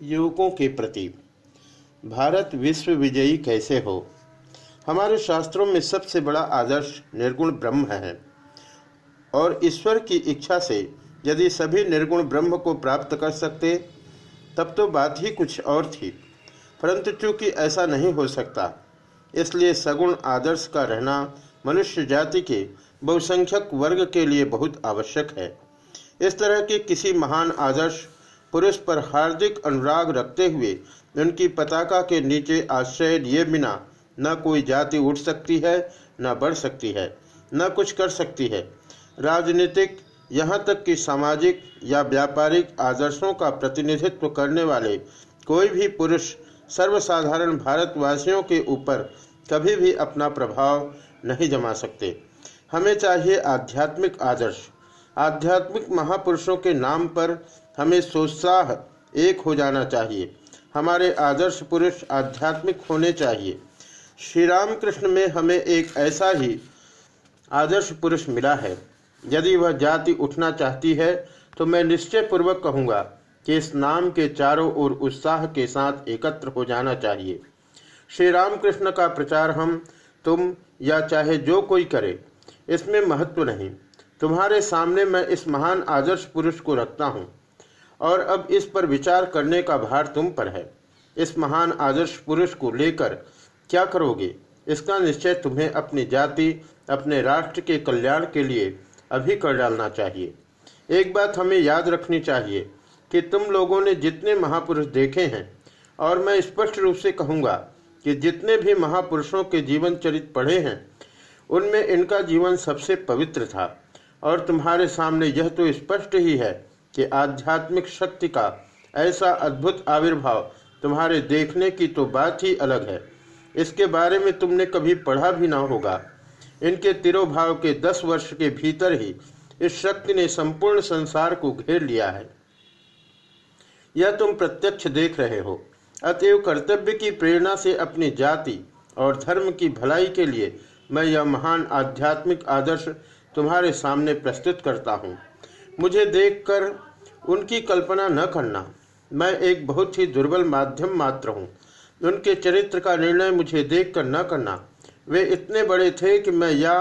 युवकों के प्रति। भारत विश्व विजयी कैसे हो? हमारे शास्त्रों में सबसे बड़ा आदर्श निर्गुण ब्रह्म है। और ईश्वर की इच्छा से यदि सभी निर्गुण ब्रह्म को प्राप्त कर सकते, तब तो बात ही कुछ और थी। परंतु चूँकि ऐसा नहीं हो सकता, इसलिए सगुण आदर्श का रहना मनुष्य जाति के बहुसंख्यक वर्ग के लिए बहुत आवश्यक है। इस तरह के किसी महान आदर्श पुरुष पर हार्दिक अनुराग रखते हुए उनकी पताका के नीचे आश्रय लिए बिना न कोई जाति उठ सकती है, न बढ़ सकती है, न कुछ कर सकती है। राजनीतिक, यहाँ तक कि सामाजिक या व्यापारिक आदर्शों का प्रतिनिधित्व करने वाले कोई भी पुरुष सर्वसाधारण भारतवासियों के ऊपर कभी भी अपना प्रभाव नहीं जमा सकते। हमें चाहिए आध्यात्मिक आदर्श। आध्यात्मिक महापुरुषों के नाम पर हमें सोत्साह एक हो जाना चाहिए। हमारे आदर्श पुरुष आध्यात्मिक होने चाहिए। श्री रामकृष्ण में हमें एक ऐसा ही आदर्श पुरुष मिला है। यदि वह जाति उठना चाहती है तो मैं निश्चय पूर्वक कहूँगा कि इस नाम के चारों ओर उत्साह के साथ एकत्र हो जाना चाहिए। श्री रामकृष्ण का प्रचार हम, तुम या चाहे जो कोई करे, इसमें महत्व नहीं। तुम्हारे सामने मैं इस महान आदर्श पुरुष को रखता हूँ, और अब इस पर विचार करने का भार तुम पर है। इस महान आदर्श पुरुष को लेकर क्या करोगे? इसका निश्चय तुम्हें अपनी जाति, अपने राष्ट्र के कल्याण के लिए अभी कर डालना चाहिए। एक बात हमें याद रखनी चाहिए कि तुम लोगों ने जितने महापुरुष देखे हैं, और मैं स्पष्ट रूप से कहूँगा कि जितने भी महापुरुषों के जीवन चरित पढ़े हैं, उनमें इनका जीवन सबसे पवित्र था। और तुम्हारे सामने यह तो स्पष्ट ही है कि आध्यात्मिक शक्ति का ऐसा अद्भुत आविर्भाव तुम्हारे देखने की तो बात ही अलग है। इसके बारे में तुमने कभी पढ़ा भी ना होगा। इनके तिरोभाव के दस वर्ष के भीतर ही इस शक्ति ने संपूर्ण संसार को घेर लिया है। यह तुम प्रत्यक्ष देख रहे हो। अतएव कर्तव्य की प्रेरणा से अपनी जाति और धर्म की भलाई के लिए मैं यह महान आध्यात्मिक आदर्श तुम्हारे सामने प्रस्तुत करता हूँ। मुझे देखकर उनकी कल्पना न करना। मैं एक बहुत ही दुर्बल माध्यम मात्र हूँ। उनके चरित्र का निर्णय मुझे देखकर न करना। वे इतने बड़े थे कि मैं या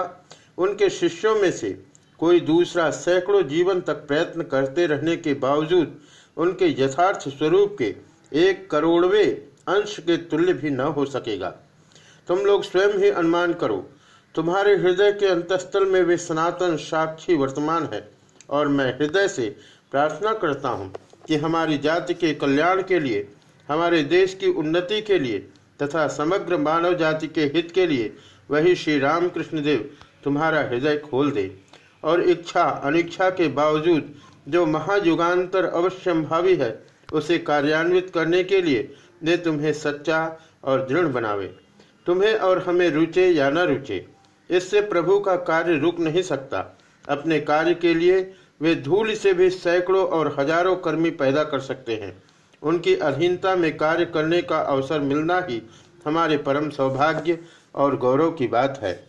उनके शिष्यों में से कोई दूसरा सैकड़ों जीवन तक प्रयत्न करते रहने के बावजूद उनके यथार्थ स्वरूप के एक करोड़वे अंश के तुल्य भी न हो सकेगा। तुम लोग स्वयं ही अनुमान करो तुम्हारे हृदय के अंतस्थल में वे सनातन साक्षी वर्तमान है, और मैं हृदय से प्रार्थना करता हूँ कि हमारी जाति के कल्याण के लिए, हमारे देश की उन्नति के लिए, तथा समग्र मानव जाति के हित के लिए वही श्री रामकृष्ण देव तुम्हारा हृदय खोल दे, और इच्छा अनिच्छा के बावजूद जो महायुगांतर अवश्यंभावी है, उसे कार्यान्वित करने के लिए वे तुम्हें सच्चा और दृढ़ बनावे। तुम्हें और हमें रुचे या न रुचे इससे प्रभु का कार्य रुक नहीं सकता। अपने कार्य के लिए वे धूल से भी सैकड़ों और हज़ारों कर्मी पैदा कर सकते हैं। उनकी अधीनता में कार्य करने का अवसर मिलना ही हमारे परम सौभाग्य और गौरव की बात है।